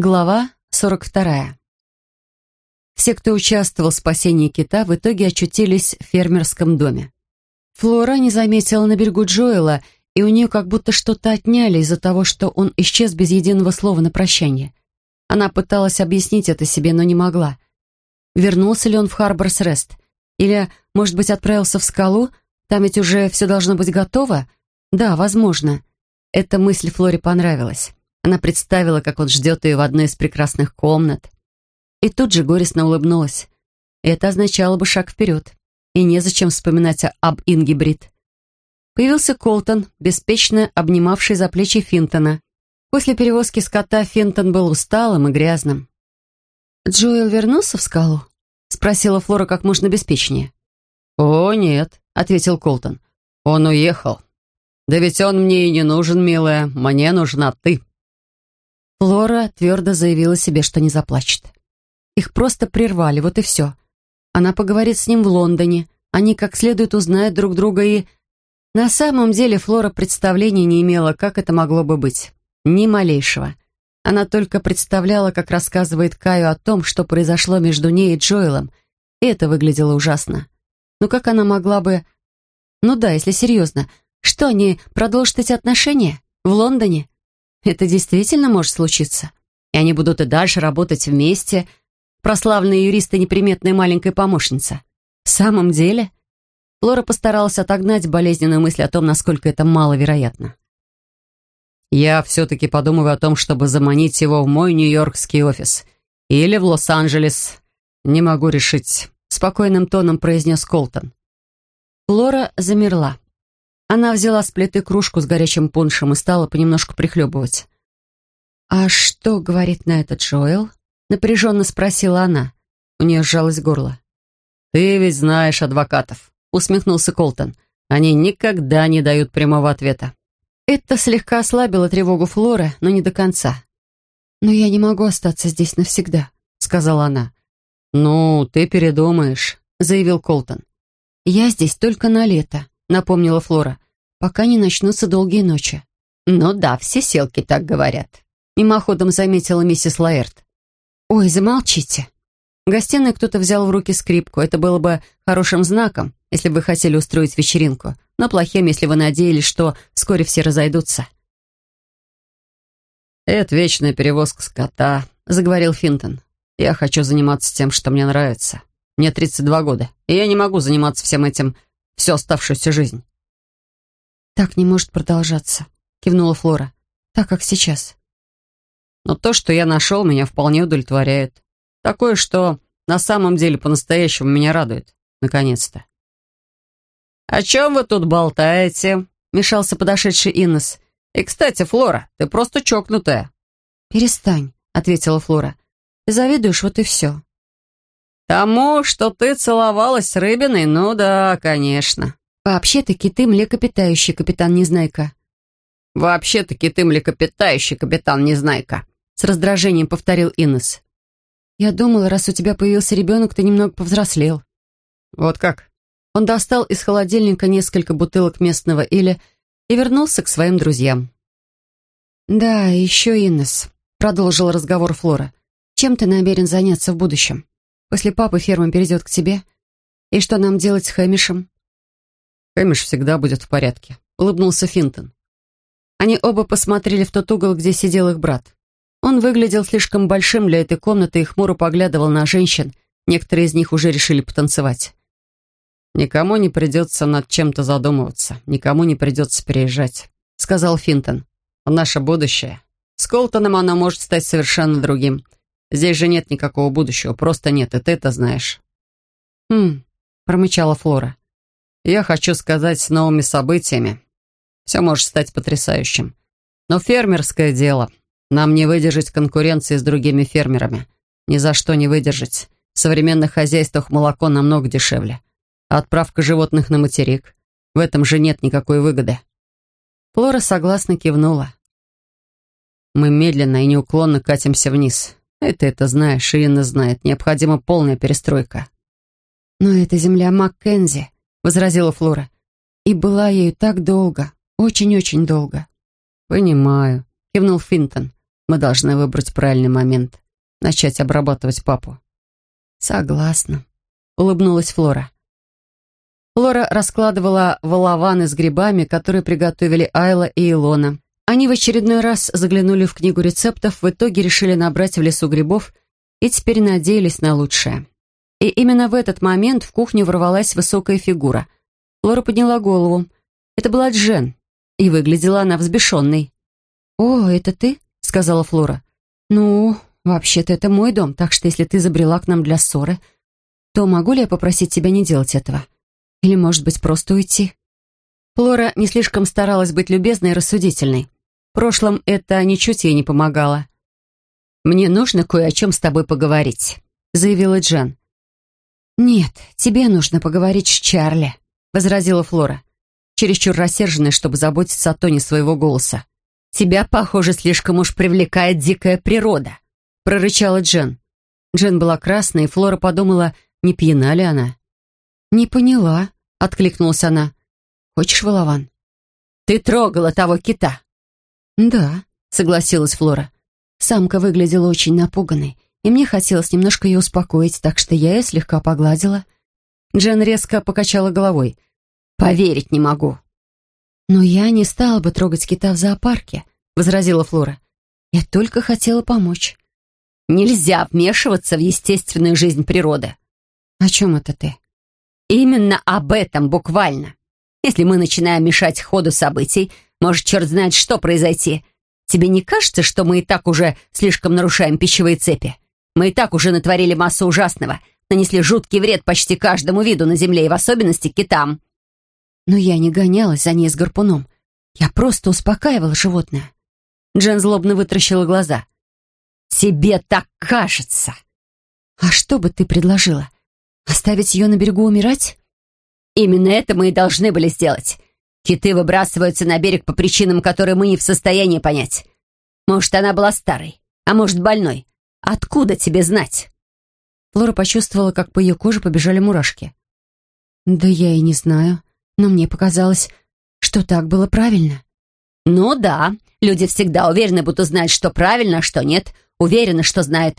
Глава 42. Все, кто участвовал в спасении кита, в итоге очутились в фермерском доме. Флора не заметила на берегу Джоэла, и у нее как будто что-то отняли из-за того, что он исчез без единого слова на прощание. Она пыталась объяснить это себе, но не могла. Вернулся ли он в Харборс Рест? Или, может быть, отправился в скалу? Там ведь уже все должно быть готово? Да, возможно. Эта мысль Флоре понравилась. Она представила, как он ждет ее в одной из прекрасных комнат. И тут же горестно улыбнулась. Это означало бы шаг вперед. И незачем вспоминать об Инге Брит. Появился Колтон, беспечно обнимавший за плечи Финтона. После перевозки скота Финтон был усталым и грязным. «Джоэл вернулся в скалу?» — спросила Флора как можно беспечнее. «О, нет», — ответил Колтон. «Он уехал. Да ведь он мне и не нужен, милая. Мне нужна ты». Флора твердо заявила себе, что не заплачет. Их просто прервали, вот и все. Она поговорит с ним в Лондоне, они как следует узнают друг друга и... На самом деле Флора представления не имела, как это могло бы быть. Ни малейшего. Она только представляла, как рассказывает Каю о том, что произошло между ней и Джоэлом, и это выглядело ужасно. Но как она могла бы... Ну да, если серьезно, что они продолжат эти отношения? В Лондоне? Это действительно может случиться. И они будут и дальше работать вместе. Прославленные юристы неприметная маленькая помощница. В самом деле? Флора постаралась отогнать болезненную мысль о том, насколько это маловероятно. «Я все-таки подумываю о том, чтобы заманить его в мой нью-йоркский офис. Или в Лос-Анджелес. Не могу решить», — спокойным тоном произнес Колтон. Флора замерла. Она взяла с плиты кружку с горячим пуншем и стала понемножку прихлебывать. «А что говорит на это Джоэл?» — напряженно спросила она. У нее сжалось горло. «Ты ведь знаешь адвокатов», — усмехнулся Колтон. «Они никогда не дают прямого ответа». Это слегка ослабило тревогу Флоры, но не до конца. «Но я не могу остаться здесь навсегда», — сказала она. «Ну, ты передумаешь», — заявил Колтон. «Я здесь только на лето», — напомнила Флора, «пока не начнутся долгие ночи». «Ну да, все селки так говорят», — мимоходом заметила миссис Лаэрт. «Ой, замолчите». В гостиной кто-то взял в руки скрипку. Это было бы хорошим знаком, если бы вы хотели устроить вечеринку, но плохим, если вы надеялись, что вскоре все разойдутся. «Это вечная перевозка скота», — заговорил Финтон. «Я хочу заниматься тем, что мне нравится. Мне 32 года, и я не могу заниматься всем этим всю оставшуюся жизнь. «Так не может продолжаться», — кивнула Флора. «Так, как сейчас». «Но то, что я нашел, меня вполне удовлетворяет. Такое, что на самом деле по-настоящему меня радует. Наконец-то». «О чем вы тут болтаете?» — мешался подошедший Иннес. «И, кстати, Флора, ты просто чокнутая». «Перестань», — ответила Флора. «Ты завидуешь, вот и все». «Тому, что ты целовалась с рыбиной? Ну да, конечно». «Вообще-то киты млекопитающие, капитан Незнайка». «Вообще-то киты млекопитающие, капитан Незнайка», с раздражением повторил Иннес. «Я думала, раз у тебя появился ребенок, ты немного повзрослел». «Вот как?» Он достал из холодильника несколько бутылок местного или и вернулся к своим друзьям. «Да, еще Иннес», — продолжил разговор Флора. «Чем ты намерен заняться в будущем?» После папы ферма перейдет к тебе. И что нам делать с Хэмишем?» «Хэмиш всегда будет в порядке», — улыбнулся Финтон. Они оба посмотрели в тот угол, где сидел их брат. Он выглядел слишком большим для этой комнаты и хмуро поглядывал на женщин. Некоторые из них уже решили потанцевать. «Никому не придется над чем-то задумываться, никому не придется переезжать», — сказал Финтон. «Наше будущее. С Колтоном оно может стать совершенно другим. Здесь же нет никакого будущего, просто нет, и ты это знаешь». «Хм», — промычала Флора. «Я хочу сказать, с новыми событиями все может стать потрясающим. Но фермерское дело. Нам не выдержать конкуренции с другими фермерами. Ни за что не выдержать. В современных хозяйствах молоко намного дешевле. Отправка животных на материк. В этом же нет никакой выгоды». Флора согласно кивнула. Мы медленно и неуклонно катимся вниз. И ты это знаешь, и Инна знает. Необходима полная перестройка. «Но это земля Маккензи», — возразила Флора. «И была ею так долго, очень-очень долго». «Понимаю», — кивнул Финтон. Мы должны выбрать правильный момент. Начать обрабатывать папу. Согласна. Улыбнулась Флора. Флора раскладывала волованы с грибами, которые приготовили Айла и Илона. Они в очередной раз заглянули в книгу рецептов, в итоге решили набрать в лесу грибов и теперь надеялись на лучшее. И именно в этот момент в кухню ворвалась высокая фигура. Флора подняла голову. Это была Джен, и выглядела она взбешенной. «О, это ты?» — сказала Флора. «Ну, вообще-то это мой дом, так что если ты забрела к нам для ссоры, то могу ли я попросить тебя не делать этого? Или, может быть, просто уйти?» Флора не слишком старалась быть любезной и рассудительной. Прошлом это ничуть ей не помогало. «Мне нужно кое о чем с тобой поговорить», — заявила Джан. «Нет, тебе нужно поговорить с Чарли», — возразила Флора, чересчур рассерженная, чтобы заботиться о тоне своего голоса. «Тебя, похоже, слишком уж привлекает дикая природа», — прорычала Джен. Джен была красной, и Флора подумала, не пьяна ли она. «Не поняла», — откликнулась она. «Хочешь, Волован?» «Ты трогала того кита». «Да», — согласилась Флора. Самка выглядела очень напуганной, и мне хотелось немножко ее успокоить, так что я ее слегка погладила. Джен резко покачала головой. «Поверить не могу». «Но я не стала бы трогать кита в зоопарке», — возразила Флора. «Я только хотела помочь». «Нельзя вмешиваться в естественную жизнь природы». «О чем это ты?» «Именно об этом буквально. Если мы начинаем мешать ходу событий, может, черт знает, что произойти. Тебе не кажется, что мы и так уже слишком нарушаем пищевые цепи? Мы и так уже натворили массу ужасного, нанесли жуткий вред почти каждому виду на Земле, и в особенности китам». Но я не гонялась за ней с гарпуном. Я просто успокаивала животное. Джен злобно вытращила глаза. «Тебе так кажется!» «А что бы ты предложила? Оставить ее на берегу умирать?» «Именно это мы и должны были сделать. Киты выбрасываются на берег по причинам, которые мы не в состоянии понять. Может, она была старой, а может, больной. Откуда тебе знать?» Флора почувствовала, как по ее коже побежали мурашки. «Да я и не знаю но мне показалось, что так было правильно. «Ну да, люди всегда уверены, будто знают, что правильно, а что нет. Уверены, что знают.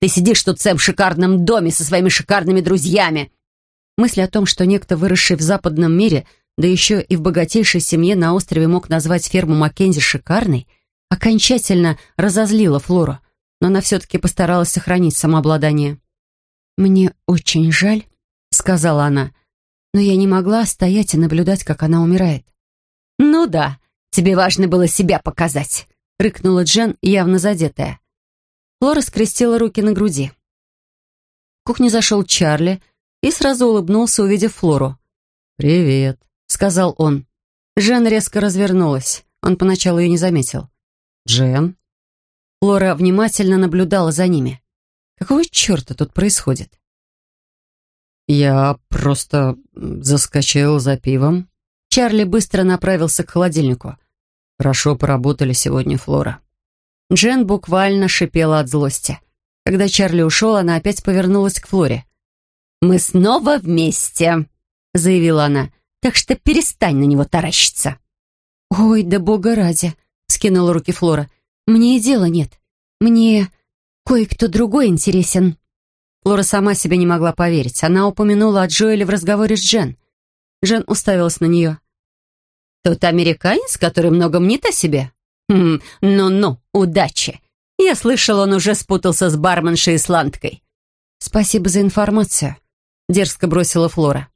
Ты сидишь тут в своем шикарном доме со своими шикарными друзьями». Мысль о том, что некто, выросший в западном мире, да еще и в богатейшей семье на острове мог назвать ферму Маккензи шикарной, окончательно разозлила Флору, но она все-таки постаралась сохранить самообладание. «Мне очень жаль», — сказала она, — но я не могла стоять и наблюдать, как она умирает. «Ну да, тебе важно было себя показать», — рыкнула Джен, явно задетая. Флора скрестила руки на груди. В кухню зашел Чарли и сразу улыбнулся, увидев Флору. «Привет», — сказал он. Джен резко развернулась. Он поначалу ее не заметил. «Джен?» Флора внимательно наблюдала за ними. Какого черта тут происходит? «Я просто заскочил за пивом». Чарли быстро направился к холодильнику. «Хорошо поработали сегодня, Флора». Джен буквально шипела от злости. Когда Чарли ушел, она опять повернулась к Флоре. «Мы снова вместе», — заявила она, «так что перестань на него таращиться». «Ой, да бога ради», — скинула руки Флора. «Мне и дела нет. Мне кое-кто другой интересен». Флора сама себе не могла поверить. Она упомянула о Джоэле в разговоре с Джен. Джен уставилась на нее. «Тот американец, который много мнит о себе? Хм, ну-ну, удачи. Я слышал, он уже спутался с барменшей исландкой». «Спасибо за информацию», — дерзко бросила Флора.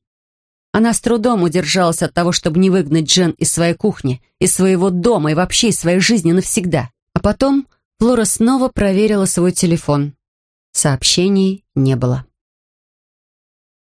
Она с трудом удержалась от того, чтобы не выгнать Джен из своей кухни, из своего дома и вообще из своей жизни навсегда. А потом Флора снова проверила свой телефон. Сообщений не было.